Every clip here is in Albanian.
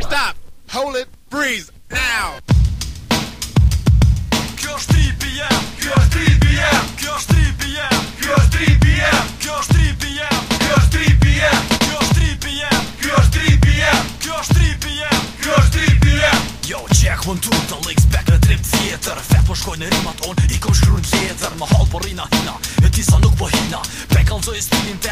Stop, hold it, freeze, now Kjo shtrip i jem Kjo shtrip i jem Kjo shtrip i jem Kjo shtrip i jem Kjo shtrip i jem Kjo shtrip i jem Kjo shtrip i jem Kjo shtrip i jem Kjo shtrip i jem Kjo shtrip i jem Yo, check one two, the legs back, the drip theater Fepër po shkojnë rrimat, on i këm shkrujnë theater Më halë por rina, hina, e ti nuk po hina Pekan zoj s'trinim te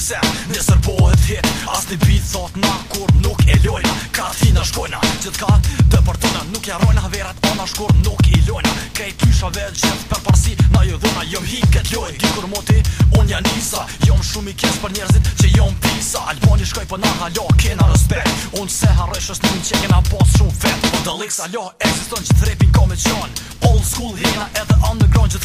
gjizem Nesër pohet hit As një bit thot na Kur nuk e lojna Ka thi në shkojna Gjithë ka të përtona Nuk jarojna Verat pa shkur nuk i lojna Kej tysha vel gjithë Për parsi na ju jo dhona Jom hi kët loj Dikur moti Unë janë nisa Jom shumë i kjesë për njerëzit Që jom pisa Alboni shkoj për na halo Kena respekt Unë se harresh shës nuk që kena pos shumë vet Për po, dëllik sa lo Existon që drepin ka komision Old school hina Edhe underground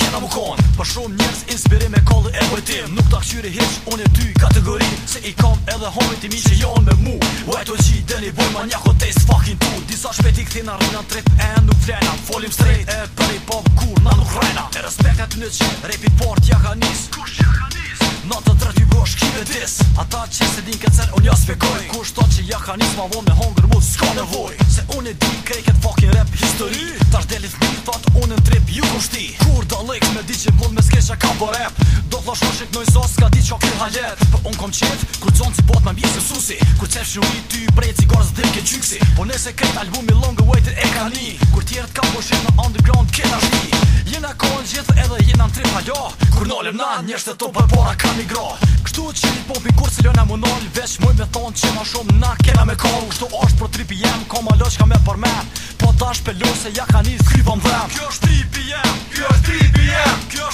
shumë njerëz inspirim me kollë e bëtim Nuk ta këqyri hiç unë e ty kategori Se i kam edhe homit i mi që jon me mu Uaj të qi, dhe një bojma një ko tes fucking tu Disa shpeti këthi në rrëna trip e nuk flena Folim straight e për i pop kur na nuk rrena Te respekt e të në që, rapit ja ka nis Kush ja ka nis? Na të tret i bosh kive dis Ata që se din këtë sen, unë ja spekoj Kush ta që ja ka nis, ma vo me hunger mu s'ka nevoj Se unë e di krejket fucking rap history Tash delit mi, thot unë në trip ju kushti Kur do lek di që mund me skesha ka borep po Do të lashko shik nëj sos, ka di që këll halet Për unë kom qit, kur zonë si bot më mbi së susi Kur cef efshin ujit ty brej cigarës dhe ke qyksi Po nese kret albumi long awaited e ka ni Kur tjerët ka po në underground kena shni Jena kohen gjithë edhe jena në trip halo Kur nolem na njështë e to përbora ka migro këtu që një popi kur se lëna më Veç muj me thonë që ma shumë na kena me kohu Shto është pro tripi jem, ka ma loq ka me për me Po tash shpe se ja ka një skrypa më dhem Kjo është tripi jem, kjo është tripi jem, kjo